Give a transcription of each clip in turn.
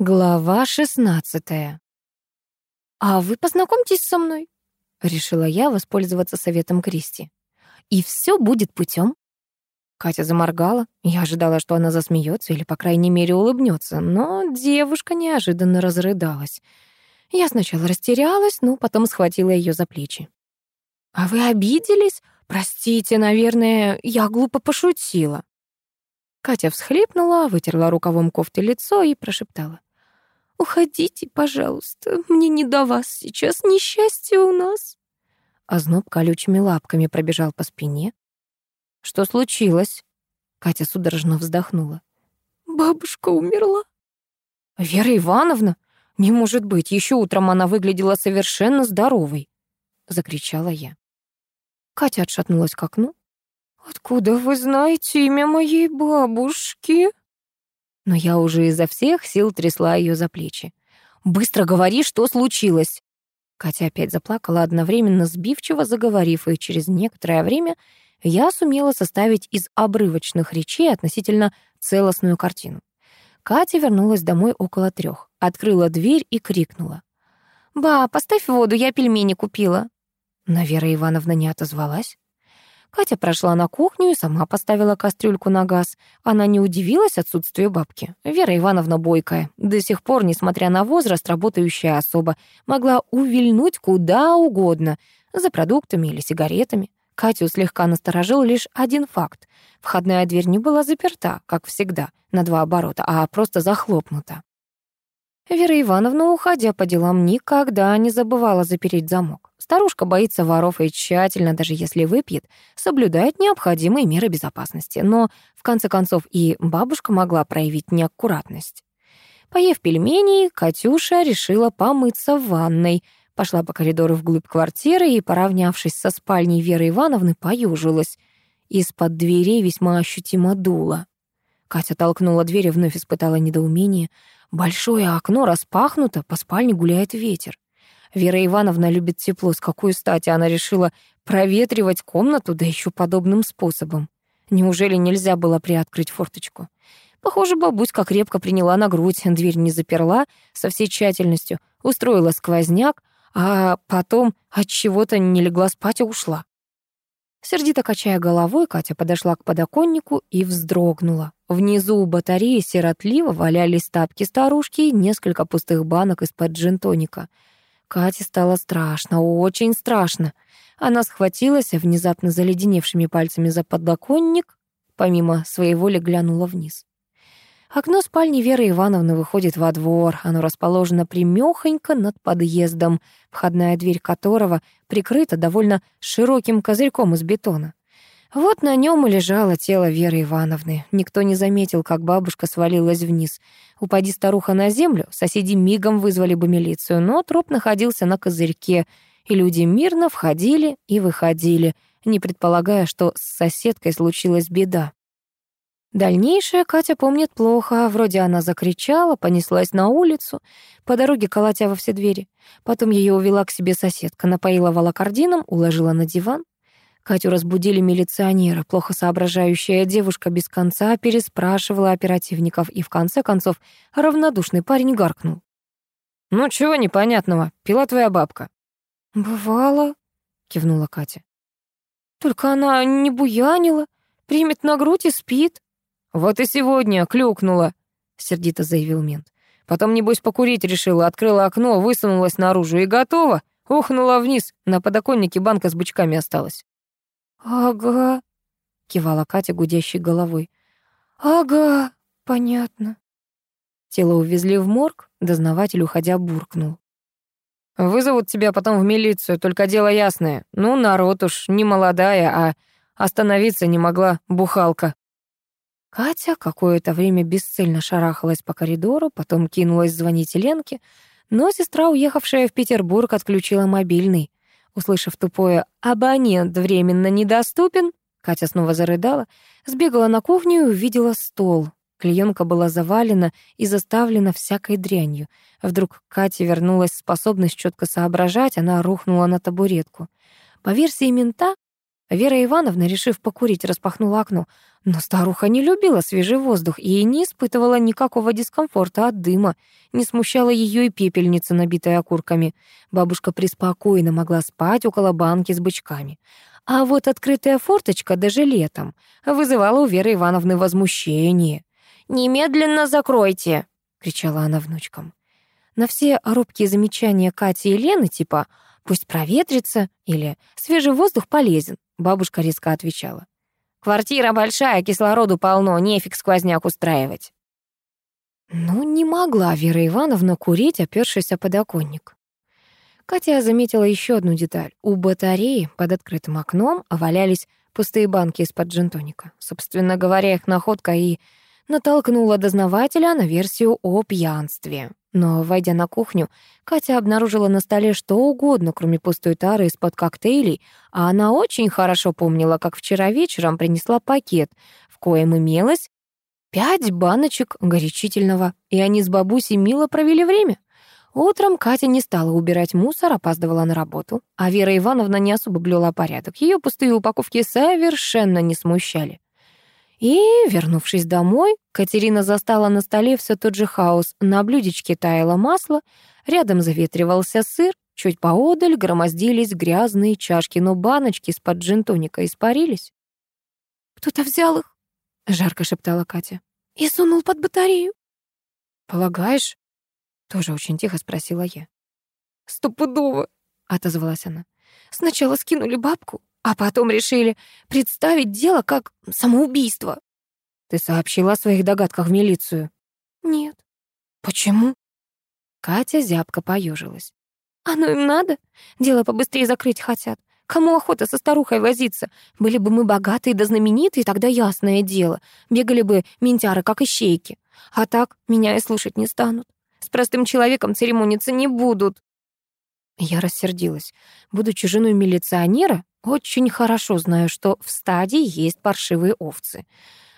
Глава шестнадцатая. «А вы познакомьтесь со мной», — решила я воспользоваться советом Кристи. «И все будет путем. Катя заморгала. Я ожидала, что она засмеется или, по крайней мере, улыбнется, но девушка неожиданно разрыдалась. Я сначала растерялась, но потом схватила ее за плечи. «А вы обиделись? Простите, наверное, я глупо пошутила». Катя всхлипнула, вытерла рукавом кофты лицо и прошептала. «Уходите, пожалуйста, мне не до вас сейчас, несчастье у нас». А зноб колючими лапками пробежал по спине. «Что случилось?» Катя судорожно вздохнула. «Бабушка умерла». «Вера Ивановна? Не может быть, еще утром она выглядела совершенно здоровой!» Закричала я. Катя отшатнулась к окну. «Откуда вы знаете имя моей бабушки?» Но я уже изо всех сил трясла ее за плечи. «Быстро говори, что случилось!» Катя опять заплакала, одновременно сбивчиво заговорив, и через некоторое время я сумела составить из обрывочных речей относительно целостную картину. Катя вернулась домой около трех, открыла дверь и крикнула. «Ба, поставь воду, я пельмени купила». Но Вера Ивановна не отозвалась. Катя прошла на кухню и сама поставила кастрюльку на газ. Она не удивилась отсутствию бабки. Вера Ивановна бойкая, до сих пор, несмотря на возраст, работающая особа, могла увильнуть куда угодно, за продуктами или сигаретами. Катю слегка насторожил лишь один факт. Входная дверь не была заперта, как всегда, на два оборота, а просто захлопнута. Вера Ивановна, уходя по делам, никогда не забывала запереть замок. Старушка боится воров и тщательно, даже если выпьет, соблюдает необходимые меры безопасности. Но, в конце концов, и бабушка могла проявить неаккуратность. Поев пельмени, Катюша решила помыться в ванной. Пошла по коридору вглубь квартиры и, поравнявшись со спальней Веры Ивановны, поюжилась. Из-под дверей весьма ощутимо дуло. Катя толкнула дверь и вновь испытала недоумение — Большое окно распахнуто, по спальне гуляет ветер. Вера Ивановна любит тепло, с какой стати она решила проветривать комнату, да еще подобным способом. Неужели нельзя было приоткрыть форточку? Похоже, бабуська крепко приняла на грудь, дверь не заперла со всей тщательностью, устроила сквозняк, а потом от чего-то не легла спать и ушла. Сердито качая головой, Катя подошла к подоконнику и вздрогнула. Внизу у батареи сиротливо валялись тапки старушки и несколько пустых банок из-под джинтоника. Кате стало страшно, очень страшно. Она схватилась внезапно заледеневшими пальцами за подоконник, помимо своей воли глянула вниз. Окно спальни Веры Ивановны выходит во двор. Оно расположено примёхонько над подъездом, входная дверь которого прикрыта довольно широким козырьком из бетона. Вот на нем и лежало тело Веры Ивановны. Никто не заметил, как бабушка свалилась вниз. Упади старуха на землю, соседи мигом вызвали бы милицию, но труп находился на козырьке, и люди мирно входили и выходили, не предполагая, что с соседкой случилась беда. Дальнейшее Катя помнит плохо. Вроде она закричала, понеслась на улицу, по дороге колотя во все двери. Потом ее увела к себе соседка, напоила волокордином, уложила на диван. Катю разбудили милиционеры. Плохо соображающая девушка без конца переспрашивала оперативников, и в конце концов равнодушный парень гаркнул. «Ну чего непонятного? Пила твоя бабка». «Бывало», — кивнула Катя. «Только она не буянила, примет на грудь и спит». «Вот и сегодня клюкнула», — сердито заявил мент. Потом, небось, покурить решила, открыла окно, высунулась наружу и готова. Ухнула вниз, на подоконнике банка с бычками осталась. «Ага», — кивала Катя гудящей головой. «Ага, понятно». Тело увезли в морг, дознаватель, уходя, буркнул. «Вызовут тебя потом в милицию, только дело ясное. Ну, народ уж не молодая, а остановиться не могла бухалка». Катя какое-то время бесцельно шарахалась по коридору, потом кинулась звонить Ленке, но сестра, уехавшая в Петербург, отключила мобильный. Услышав тупое «абонент временно недоступен», Катя снова зарыдала, сбегала на кухню и увидела стол. Клеенка была завалена и заставлена всякой дрянью. Вдруг Кате вернулась способность четко соображать, она рухнула на табуретку. По версии мента, Вера Ивановна, решив покурить, распахнула окно. Но старуха не любила свежий воздух и не испытывала никакого дискомфорта от дыма. Не смущала ее и пепельница, набитая окурками. Бабушка преспокойно могла спать около банки с бычками. А вот открытая форточка даже летом вызывала у Веры Ивановны возмущение. «Немедленно закройте!» — кричала она внучкам. На все робкие замечания Кати и Лены, типа «пусть проветрится» или «свежий воздух полезен», бабушка резко отвечала. «Квартира большая, кислороду полно, нефиг сквозняк устраивать». Ну, не могла Вера Ивановна курить, опёршись о подоконник. Катя заметила еще одну деталь. У батареи под открытым окном валялись пустые банки из-под джентоника. Собственно говоря, их находка и натолкнула дознавателя на версию о пьянстве. Но, войдя на кухню, Катя обнаружила на столе что угодно, кроме пустой тары из-под коктейлей, а она очень хорошо помнила, как вчера вечером принесла пакет, в коем имелось пять баночек горячительного, и они с бабусей мило провели время. Утром Катя не стала убирать мусор, опаздывала на работу, а Вера Ивановна не особо блюла порядок. Ее пустые упаковки совершенно не смущали. И, вернувшись домой, Катерина застала на столе все тот же хаос. На блюдечке таяло масло, рядом заветривался сыр, чуть поодаль громоздились грязные чашки, но баночки из-под джинтоника испарились. «Кто-то взял их», — жарко шептала Катя, — «и сунул под батарею». «Полагаешь?» — тоже очень тихо спросила я. «Стопудово», — отозвалась она. «Сначала скинули бабку, а потом решили представить дело как самоубийство. Ты сообщила о своих догадках в милицию? Нет. Почему? Катя зябко поежилась. Оно им надо? Дело побыстрее закрыть хотят. Кому охота со старухой возиться? Были бы мы богатые да знаменитые, тогда ясное дело. Бегали бы ментяры, как ищейки. А так меня и слушать не станут. С простым человеком церемониться не будут. Я рассердилась. Будучи женой милиционера, очень хорошо знаю, что в стадии есть паршивые овцы.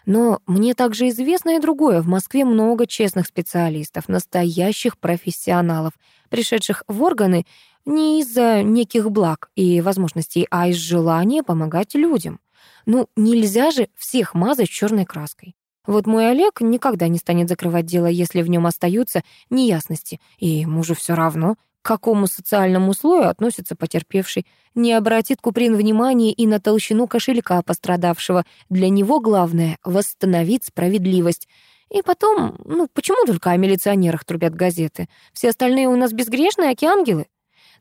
Но мне также известно и другое. В Москве много честных специалистов, настоящих профессионалов, пришедших в органы не из-за неких благ и возможностей, а из желания помогать людям. Ну, нельзя же всех мазать черной краской. Вот мой Олег никогда не станет закрывать дело, если в нем остаются неясности, и мужу все равно, к какому социальному слою относится потерпевший, не обратит Куприн внимания и на толщину кошелька пострадавшего. Для него главное — восстановить справедливость. И потом, ну почему только о милиционерах трубят газеты? Все остальные у нас безгрешные, аки ангелы.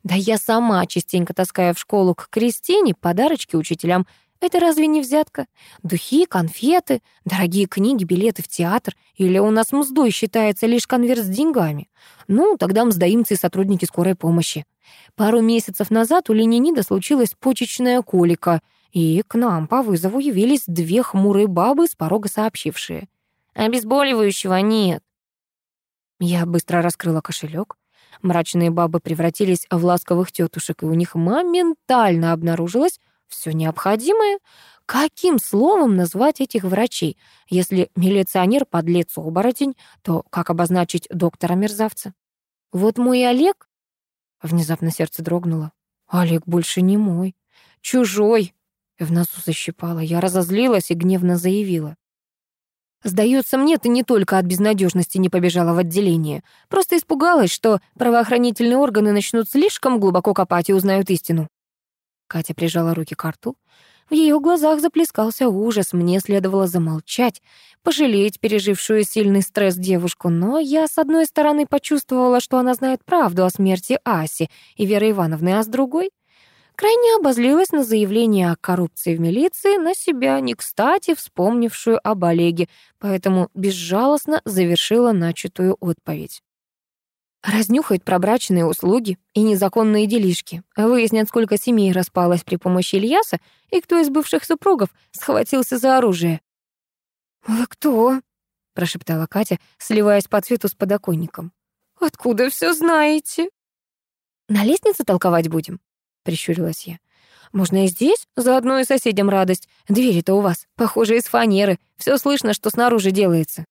Да я сама частенько таскаю в школу к Кристине подарочки учителям это разве не взятка? Духи, конфеты, дорогие книги, билеты в театр? Или у нас мздой считается лишь конверт с деньгами? Ну, тогда мздоимцы и сотрудники скорой помощи. Пару месяцев назад у Ленинида случилась почечная колика, и к нам по вызову явились две хмурые бабы, с порога сообщившие. «Обезболивающего нет». Я быстро раскрыла кошелек. Мрачные бабы превратились в ласковых тетушек, и у них моментально обнаружилось все необходимое. Каким словом назвать этих врачей? Если милиционер подлец оборотень, то как обозначить доктора-мерзавца? Вот мой Олег... Внезапно сердце дрогнуло. Олег больше не мой. Чужой. В носу защипала. Я разозлилась и гневно заявила. Сдается мне, ты не только от безнадежности не побежала в отделение. Просто испугалась, что правоохранительные органы начнут слишком глубоко копать и узнают истину. Катя прижала руки к рту. В ее глазах заплескался ужас, мне следовало замолчать, пожалеть пережившую сильный стресс девушку, но я, с одной стороны, почувствовала, что она знает правду о смерти Аси и Веры Ивановны, а с другой крайне обозлилась на заявление о коррупции в милиции на себя, не кстати вспомнившую об Олеге, поэтому безжалостно завершила начатую отповедь. Разнюхают пробрачные услуги и незаконные делишки, выяснят, сколько семей распалось при помощи Ильяса и кто из бывших супругов схватился за оружие. «Вы кто?» — прошептала Катя, сливаясь по цвету с подоконником. «Откуда все знаете?» «На лестнице толковать будем?» — прищурилась я. «Можно и здесь, заодно и соседям радость. Двери-то у вас, похоже, из фанеры. Все слышно, что снаружи делается».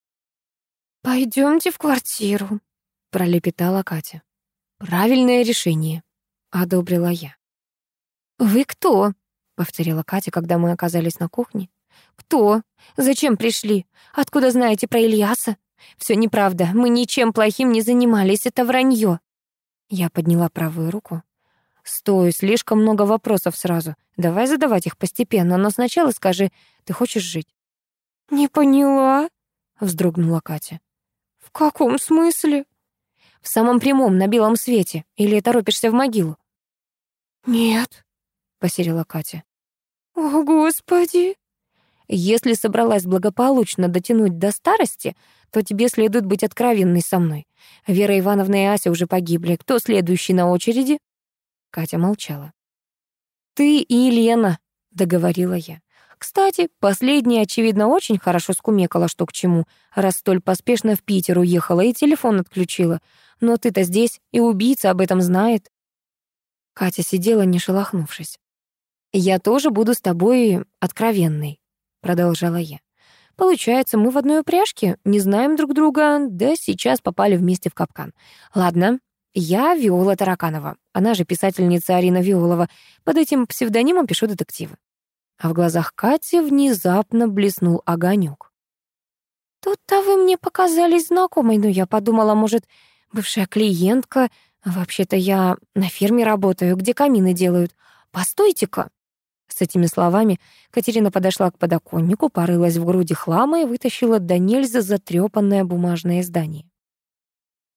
Пойдемте в квартиру», пролепетала Катя. Правильное решение, одобрила я. Вы кто? — повторила Катя, когда мы оказались на кухне. «Кто? Зачем пришли? Откуда знаете про Ильяса? Все неправда, мы ничем плохим не занимались, это вранье». Я подняла правую руку. «Стой, слишком много вопросов сразу. Давай задавать их постепенно, но сначала скажи, ты хочешь жить?» «Не поняла», — вздрогнула Катя. «В каком смысле?» «В самом прямом, на белом свете. Или торопишься в могилу?» «Нет», — посерила Катя. «О, Господи!» «Если собралась благополучно дотянуть до старости, то тебе следует быть откровенной со мной. Вера Ивановна и Ася уже погибли. Кто следующий на очереди?» Катя молчала. «Ты и Елена», — договорила я. «Кстати, последняя, очевидно, очень хорошо скумекала, что к чему, раз столь поспешно в Питер уехала и телефон отключила. Но ты-то здесь, и убийца об этом знает». Катя сидела, не шелохнувшись. «Я тоже буду с тобой откровенной», — продолжала я. «Получается, мы в одной упряжке, не знаем друг друга, да сейчас попали вместе в капкан. Ладно, я Виола Тараканова, она же писательница Арина Виолова. Под этим псевдонимом пишу детективы». А в глазах Кати внезапно блеснул огонек. «Тут-то вы мне показались знакомой, но я подумала, может, бывшая клиентка. Вообще-то я на ферме работаю, где камины делают. Постойте-ка!» С этими словами Катерина подошла к подоконнику, порылась в груди хлама и вытащила до нельзя затрёпанное бумажное издание.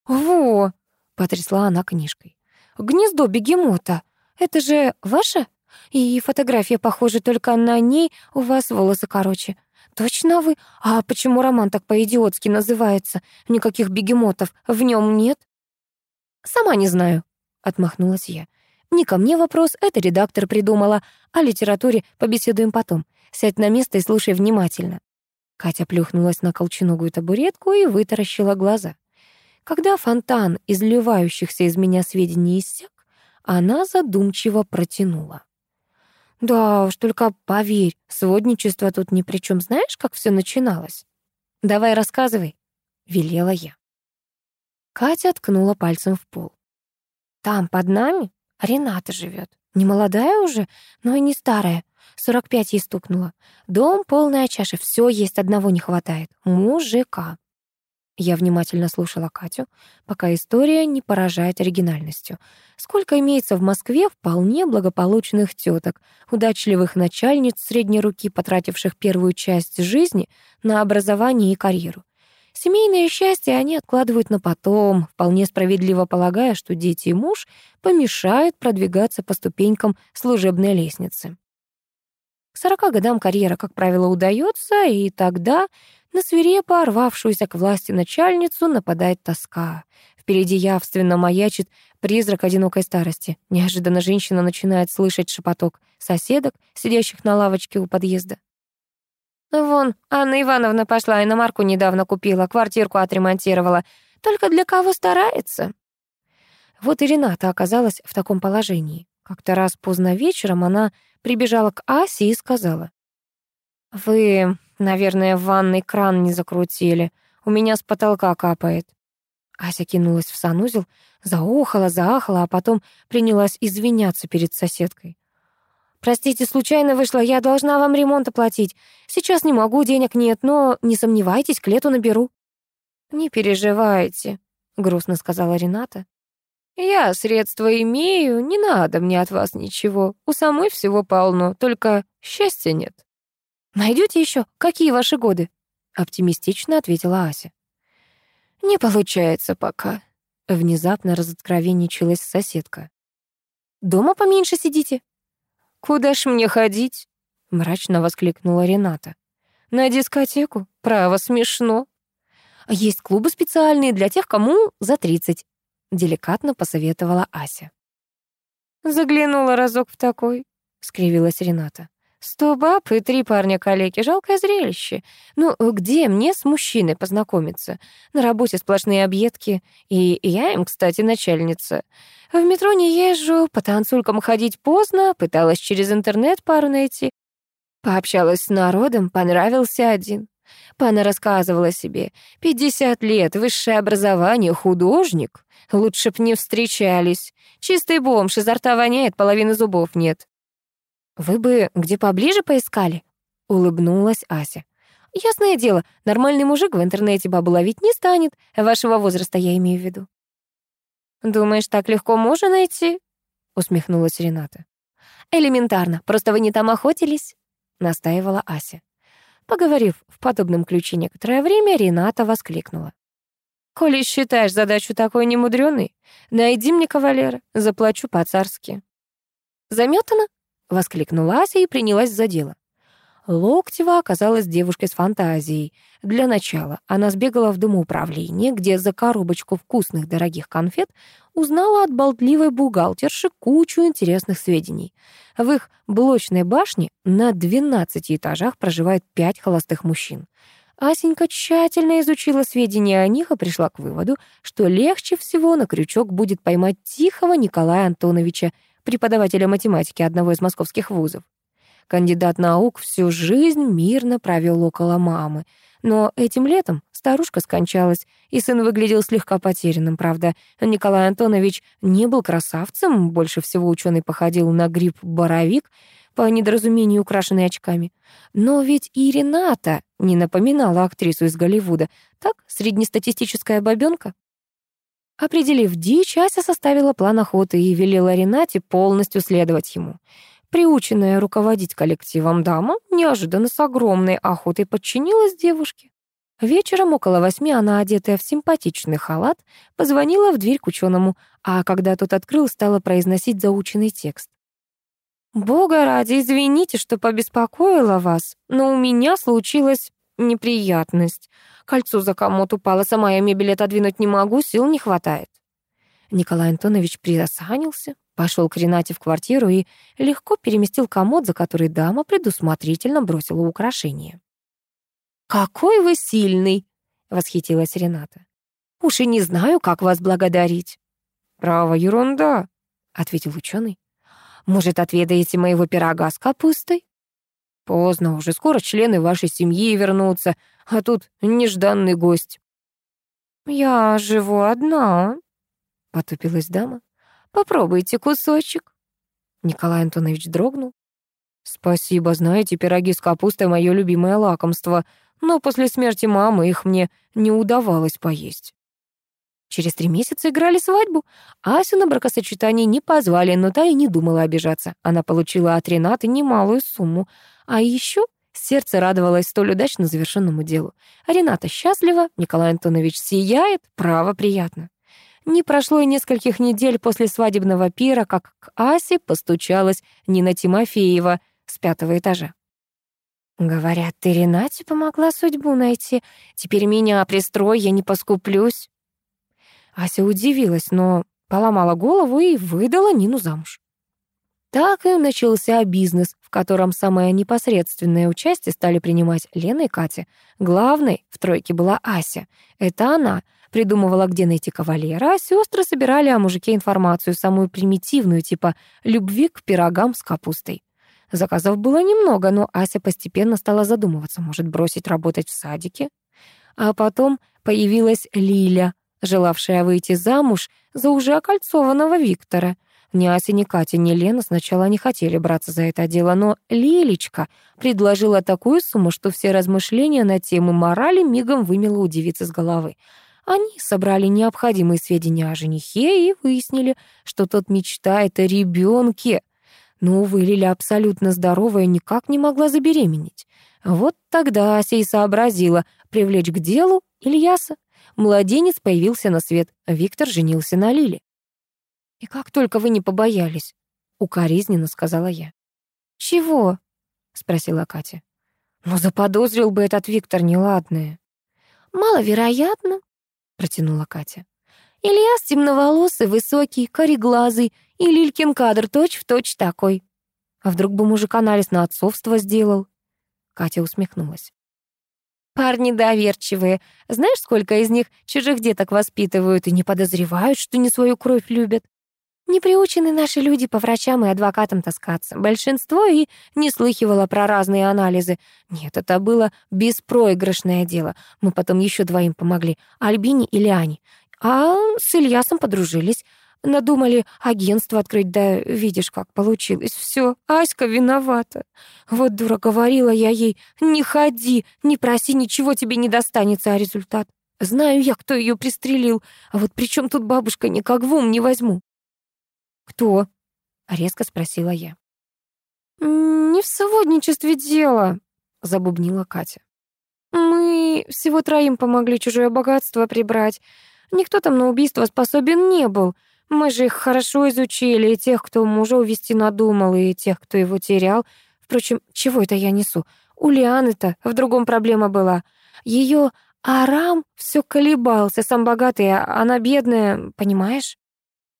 «Во!» — потрясла она книжкой. «Гнездо бегемота. Это же ваше? И фотография похожа, только на ней у вас волосы короче. Точно вы? А почему роман так по-идиотски называется? Никаких бегемотов в нем нет?» «Сама не знаю», — отмахнулась я. Не ко мне вопрос, это редактор придумала. О литературе побеседуем потом. Сядь на место и слушай внимательно. Катя плюхнулась на колченогую табуретку и вытаращила глаза. Когда фонтан изливающихся из меня сведений иссяк, она задумчиво протянула. «Да уж, только поверь, сводничество тут ни при чем. Знаешь, как все начиналось?» «Давай рассказывай», — велела я. Катя ткнула пальцем в пол. «Там, под нами, Рената живет. Не молодая уже, но и не старая. Сорок пять ей стукнуло. Дом, полная чаша, все есть, одного не хватает. Мужика. Я внимательно слушала Катю, пока история не поражает оригинальностью. Сколько имеется в Москве вполне благополучных теток, удачливых начальниц средней руки, потративших первую часть жизни на образование и карьеру. Семейное счастье они откладывают на потом, вполне справедливо полагая, что дети и муж помешают продвигаться по ступенькам служебной лестницы. К сорока годам карьера, как правило, удается, и тогда на свирепо рвавшуюся к власти начальницу нападает тоска. Впереди явственно маячит призрак одинокой старости. Неожиданно женщина начинает слышать шепоток соседок, сидящих на лавочке у подъезда. Вон, Анна Ивановна пошла и на марку недавно купила, квартирку отремонтировала. Только для кого старается? Вот и Рената оказалась в таком положении. Как-то раз поздно вечером она прибежала к Асе и сказала. «Вы, наверное, в ванной кран не закрутили. У меня с потолка капает». Ася кинулась в санузел, заохала, заахала, а потом принялась извиняться перед соседкой. «Простите, случайно вышла, я должна вам ремонт оплатить. Сейчас не могу, денег нет, но не сомневайтесь, к лету наберу». «Не переживайте», — грустно сказала Рената. «Я средства имею, не надо мне от вас ничего. У самой всего полно, только счастья нет». Найдете еще? Какие ваши годы?» — оптимистично ответила Ася. «Не получается пока», — внезапно разоткровенничалась соседка. «Дома поменьше сидите?» «Куда ж мне ходить?» — мрачно воскликнула Рената. «На дискотеку? Право, смешно». «Есть клубы специальные для тех, кому за тридцать», — деликатно посоветовала Ася. «Заглянула разок в такой», — скривилась Рената. «Сто баб и три парня-калеки. Жалкое зрелище. Ну, где мне с мужчиной познакомиться? На работе сплошные объедки. И я им, кстати, начальница. В метро не езжу, по танцулькам ходить поздно, пыталась через интернет пару найти. Пообщалась с народом, понравился один. Пана рассказывала себе. «Пятьдесят лет, высшее образование, художник. Лучше б не встречались. Чистый бомж, изо рта воняет, половины зубов нет». «Вы бы где поближе поискали?» — улыбнулась Ася. «Ясное дело, нормальный мужик в интернете бабу ловить не станет. Вашего возраста я имею в виду». «Думаешь, так легко можно найти?» — усмехнулась Рената. «Элементарно, просто вы не там охотились», — настаивала Ася. Поговорив в подобном ключе некоторое время, Рената воскликнула. «Коли считаешь задачу такой немудрёной, найди мне кавалера, заплачу по-царски». «Заметано?» — воскликнула Ася и принялась за дело. Локтева оказалась девушкой с фантазией. Для начала она сбегала в домоуправление, где за коробочку вкусных дорогих конфет узнала от болтливой бухгалтерши кучу интересных сведений. В их блочной башне на 12 этажах проживает пять холостых мужчин. Асенька тщательно изучила сведения о них и пришла к выводу, что легче всего на крючок будет поймать тихого Николая Антоновича, преподавателя математики одного из московских вузов. Кандидат наук всю жизнь мирно провел около мамы. Но этим летом старушка скончалась, и сын выглядел слегка потерянным. Правда, Николай Антонович не был красавцем, больше всего ученый походил на гриб-боровик, по недоразумению украшенный очками. Но ведь и Рената не напоминала актрису из Голливуда. Так, среднестатистическая бабёнка. Определив дичь, Ася составила план охоты и велела Ренате полностью следовать ему. Приученная руководить коллективом дама неожиданно с огромной охотой подчинилась девушке. Вечером около восьми она, одетая в симпатичный халат, позвонила в дверь к ученому, а когда тот открыл, стала произносить заученный текст. «Бога ради, извините, что побеспокоила вас, но у меня случилась неприятность. Кольцо за комод упало, сама я мебель отодвинуть не могу, сил не хватает». Николай Антонович приосанился, Пошел к Ренате в квартиру и легко переместил комод, за который дама предусмотрительно бросила украшение. «Какой вы сильный!» — восхитилась Рената. «Уж и не знаю, как вас благодарить». «Право, ерунда», — ответил ученый. «Может, отведаете моего пирога с капустой?» «Поздно, уже скоро члены вашей семьи вернутся, а тут нежданный гость». «Я живу одна», — потупилась дама. Попробуйте кусочек». Николай Антонович дрогнул. «Спасибо, знаете, пироги с капустой — мое любимое лакомство, но после смерти мамы их мне не удавалось поесть». Через три месяца играли свадьбу. Асю на бракосочетание не позвали, но та и не думала обижаться. Она получила от Ренаты немалую сумму. А еще сердце радовалось столь удачно завершенному делу. Рената счастлива, Николай Антонович сияет, право приятно. Не прошло и нескольких недель после свадебного пира, как к Асе постучалась Нина Тимофеева с пятого этажа. «Говорят, ты Ренате помогла судьбу найти. Теперь меня пристрой, я не поскуплюсь». Ася удивилась, но поломала голову и выдала Нину замуж. Так и начался бизнес, в котором самое непосредственное участие стали принимать Лена и Катя. Главной в тройке была Ася. Это она — придумывала, где найти кавалера, а сестры собирали о мужике информацию, самую примитивную, типа любви к пирогам с капустой. Заказов было немного, но Ася постепенно стала задумываться, может бросить работать в садике. А потом появилась Лиля, желавшая выйти замуж за уже окольцованного Виктора. Ни Ася, ни Катя, ни Лена сначала не хотели браться за это дело, но Лилечка предложила такую сумму, что все размышления на тему морали мигом вымело у девицы с головы. Они собрали необходимые сведения о женихе и выяснили, что тот мечтает о ребенке. Но, увы, Лиля абсолютно здоровая никак не могла забеременеть. Вот тогда Ася и сообразила привлечь к делу Ильяса. Младенец появился на свет, Виктор женился на Лиле. «И как только вы не побоялись», — укоризненно сказала я. «Чего?» — спросила Катя. «Ну, заподозрил бы этот Виктор неладное». «Маловероятно», протянула Катя. Ильяс темноволосый, высокий, кореглазый, и Лилькин кадр точь-в-точь такой. А вдруг бы мужик анализ на отцовство сделал? Катя усмехнулась. Парни доверчивые. Знаешь, сколько из них чужих деток воспитывают и не подозревают, что не свою кровь любят? Не приучены наши люди по врачам и адвокатам таскаться. Большинство и не слыхивало про разные анализы. Нет, это было беспроигрышное дело. Мы потом еще двоим помогли, Альбине и Лиане. А с Ильясом подружились. Надумали агентство открыть, да видишь, как получилось. Все, Аська виновата. Вот дура говорила я ей, не ходи, не проси, ничего тебе не достанется, а результат. Знаю я, кто ее пристрелил, а вот при чем тут бабушка, никак в ум не возьму. «Кто?» — резко спросила я. «Не в сводничестве дело», — забубнила Катя. «Мы всего троим помогли чужое богатство прибрать. Никто там на убийство способен не был. Мы же их хорошо изучили, и тех, кто мужа увести надумал, и тех, кто его терял. Впрочем, чего это я несу? У Лианы-то в другом проблема была. Ее Арам все колебался, сам богатый, а она бедная, понимаешь?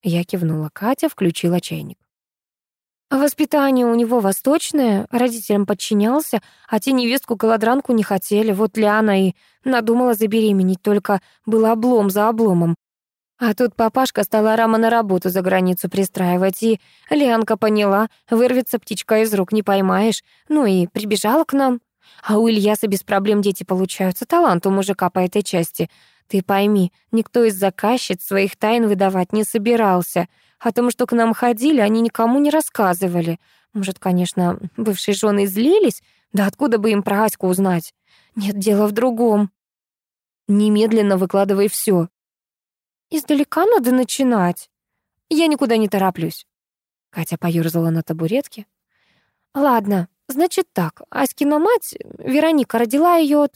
Я кивнула. Катя включила чайник. Воспитание у него восточное, родителям подчинялся, а те невестку-голодранку не хотели. Вот Лиана и надумала забеременеть, только был облом за обломом. А тут папашка стала Рама на работу за границу пристраивать, и Лианка поняла, вырвется птичка из рук, не поймаешь. Ну и прибежала к нам. А у Ильяса без проблем дети получаются, талант у мужика по этой части. Ты пойми, никто из заказчиц своих тайн выдавать не собирался. О том, что к нам ходили, они никому не рассказывали. Может, конечно, бывшие жены злились, да откуда бы им про Аську узнать? Нет, дело в другом. Немедленно выкладывай все. Издалека надо начинать. Я никуда не тороплюсь. Катя поёрзала на табуретке. Ладно, значит так. Аськина мать, Вероника, родила ее от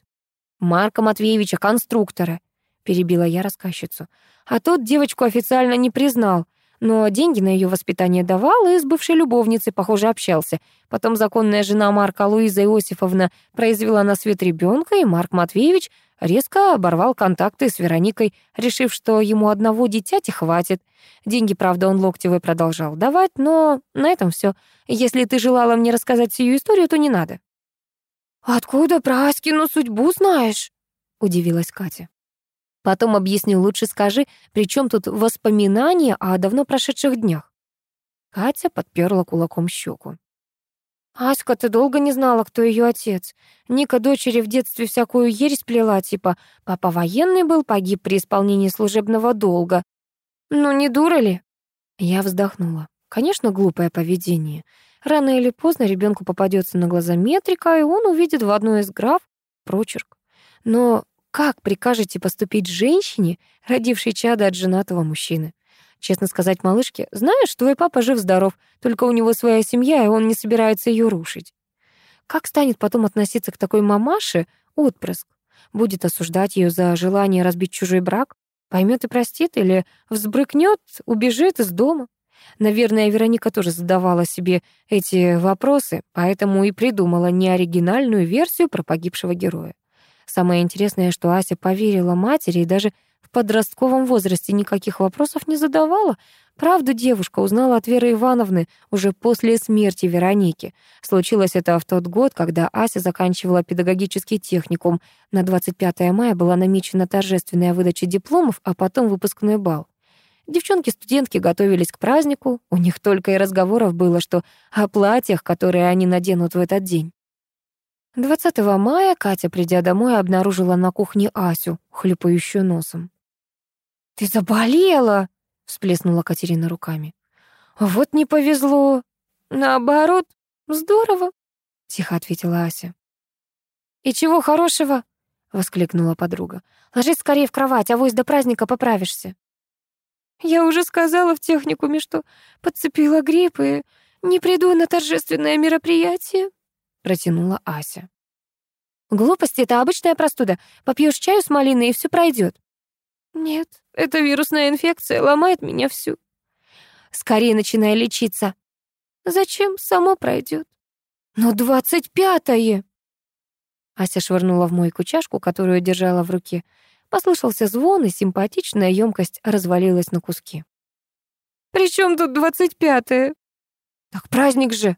Марка Матвеевича, конструктора. Перебила я рассказчицу. А тот девочку официально не признал но деньги на ее воспитание давал и с бывшей любовницей, похоже, общался. Потом законная жена Марка Луиза Иосифовна произвела на свет ребенка, и Марк Матвеевич резко оборвал контакты с Вероникой, решив, что ему одного дитяти хватит. Деньги, правда, он Локтевой продолжал давать, но на этом все. Если ты желала мне рассказать сию историю, то не надо. «Откуда про Аськину судьбу знаешь?» — удивилась Катя. Потом объясню, лучше скажи, при тут воспоминания о давно прошедших днях?» Катя подперла кулаком щеку. «Аська, ты долго не знала, кто ее отец. Ника дочери в детстве всякую ересь плела, типа «папа военный был, погиб при исполнении служебного долга». Ну, не дура ли?» Я вздохнула. Конечно, глупое поведение. Рано или поздно ребенку попадется на глаза метрика, и он увидит в одной из граф прочерк. Но как прикажете поступить женщине, родившей чадо от женатого мужчины? Честно сказать малышке, знаешь, твой папа жив-здоров, только у него своя семья, и он не собирается ее рушить. Как станет потом относиться к такой мамаше отпрыск? Будет осуждать ее за желание разбить чужой брак? Поймет и простит или взбрыкнет, убежит из дома? Наверное, Вероника тоже задавала себе эти вопросы, поэтому и придумала неоригинальную версию про погибшего героя. Самое интересное, что Ася поверила матери и даже подростковом возрасте никаких вопросов не задавала. Правду девушка узнала от Веры Ивановны уже после смерти Вероники. Случилось это в тот год, когда Ася заканчивала педагогический техникум. На 25 мая была намечена торжественная выдача дипломов, а потом выпускной бал. Девчонки-студентки готовились к празднику, у них только и разговоров было, что о платьях, которые они наденут в этот день. 20 мая Катя, придя домой, обнаружила на кухне Асю, хлюпающую носом. «Ты заболела!» — всплеснула Катерина руками. «Вот не повезло. Наоборот, здорово!» — тихо ответила Ася. «И чего хорошего?» — воскликнула подруга. «Ложись скорее в кровать, а вось до праздника поправишься». «Я уже сказала в техникуме, что подцепила грипп и не приду на торжественное мероприятие», протянула Ася. Глупости — это обычная простуда. Попьешь чаю с малиной, и все пройдет. Нет, это вирусная инфекция ломает меня всю. Скорее начинай лечиться. Зачем? Само пройдет. Но двадцать пятое! Ася швырнула в мойку чашку, которую держала в руке. Послышался звон, и симпатичная емкость развалилась на куски. «При чем тут двадцать пятое?» «Так праздник же!»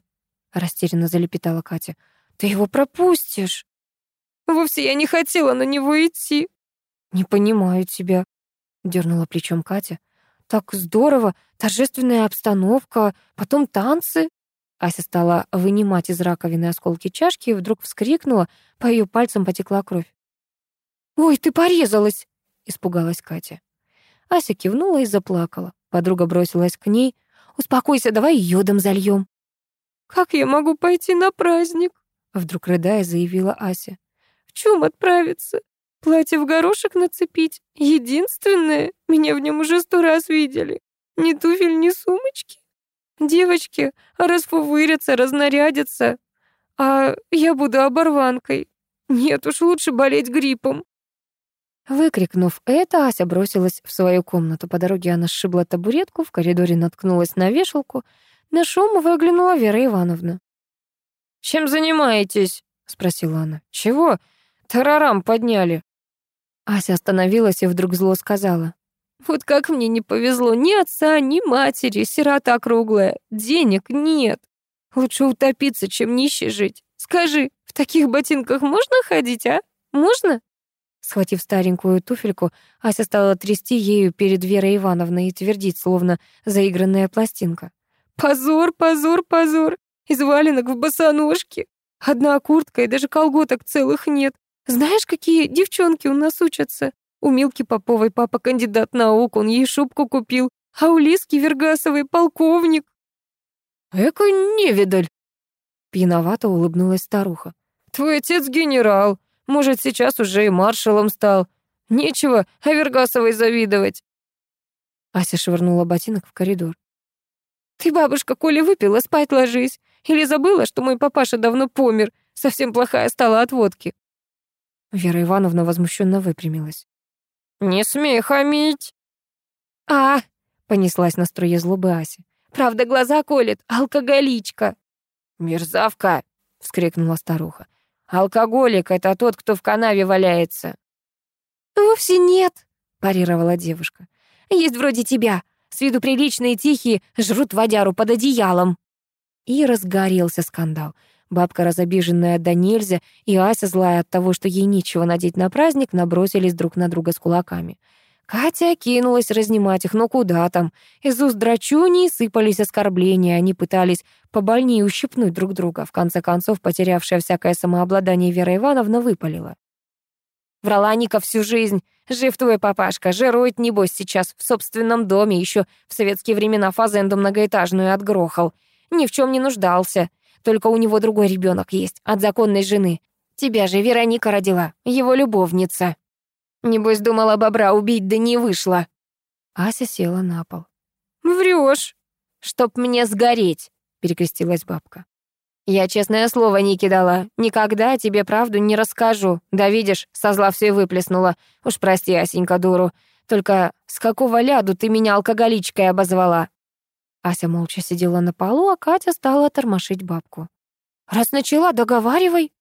растерянно залепетала Катя. Ты его пропустишь. Вовсе я не хотела на него идти. Не понимаю тебя, дернула плечом Катя. Так здорово, торжественная обстановка, потом танцы. Ася стала вынимать из раковины осколки чашки и вдруг вскрикнула, по ее пальцам потекла кровь. «Ой, ты порезалась!» — испугалась Катя. Ася кивнула и заплакала. Подруга бросилась к ней. «Успокойся, давай йодом зальем». «Как я могу пойти на праздник?» Вдруг рыдая, заявила Ася. «В чем отправиться? Платье в горошек нацепить? Единственное? Меня в нем уже сто раз видели. Ни туфель, ни сумочки. Девочки расфувырятся, разнарядятся. А я буду оборванкой. Нет уж, лучше болеть гриппом». Выкрикнув это, Ася бросилась в свою комнату. По дороге она сшибла табуретку, в коридоре наткнулась на вешалку. На шум выглянула Вера Ивановна. «Чем занимаетесь?» — спросила она. «Чего? Тарарам подняли». Ася остановилась и вдруг зло сказала. «Вот как мне не повезло, ни отца, ни матери, сирота круглая, денег нет. Лучше утопиться, чем нищий жить. Скажи, в таких ботинках можно ходить, а? Можно?» Схватив старенькую туфельку, Ася стала трясти ею перед Верой Ивановной и твердить, словно заигранная пластинка. «Позор, позор, позор! Из валенок в босоножки! Одна куртка и даже колготок целых нет. Знаешь, какие девчонки у нас учатся? У Милки Поповой папа кандидат наук, он ей шубку купил, а у Лиски Вергасовой полковник». «Эка невидаль!» Пьяновато улыбнулась старуха. «Твой отец генерал, может, сейчас уже и маршалом стал. Нечего Авергасовой завидовать. Ася швырнула ботинок в коридор. «Ты, бабушка, коли выпила, спать ложись. Или забыла, что мой папаша давно помер, совсем плохая стала от водки?» Вера Ивановна возмущенно выпрямилась. «Не смей хамить!» «А!» — понеслась на струе злобы Ася. «Правда, глаза колет, алкоголичка!» «Мерзавка!» — вскрикнула старуха. Алкоголик — это тот, кто в канаве валяется». «Вовсе нет», — парировала девушка. «Есть вроде тебя. С виду приличные, тихие, жрут водяру под одеялом». И разгорелся скандал. Бабка, разобиженная до нельзя, и Ася, злая от того, что ей нечего надеть на праздник, набросились друг на друга с кулаками. Катя кинулась разнимать их, но куда там? Из уст драчуней сыпались оскорбления, они пытались побольнее ущипнуть друг друга. В конце концов, потерявшая всякое самообладание Вера Ивановна выпалила. «Врала Ника всю жизнь. Жив твой папашка, жирует, небось, сейчас в собственном доме, еще в советские времена фазенду многоэтажную отгрохал. Ни в чем не нуждался. Только у него другой ребенок есть, от законной жены. Тебя же Вероника родила, его любовница». Небось, думала бобра убить, да не вышло. Ася села на пол. Врешь, чтоб мне сгореть, перекрестилась бабка. Я честное слово не кидала. Никогда тебе правду не расскажу. Да видишь, со зла все и выплеснула. Уж прости, Асенька, дуру. Только с какого ляду ты меня алкоголичкой обозвала? Ася молча сидела на полу, а Катя стала тормошить бабку. «Раз начала, договаривай»,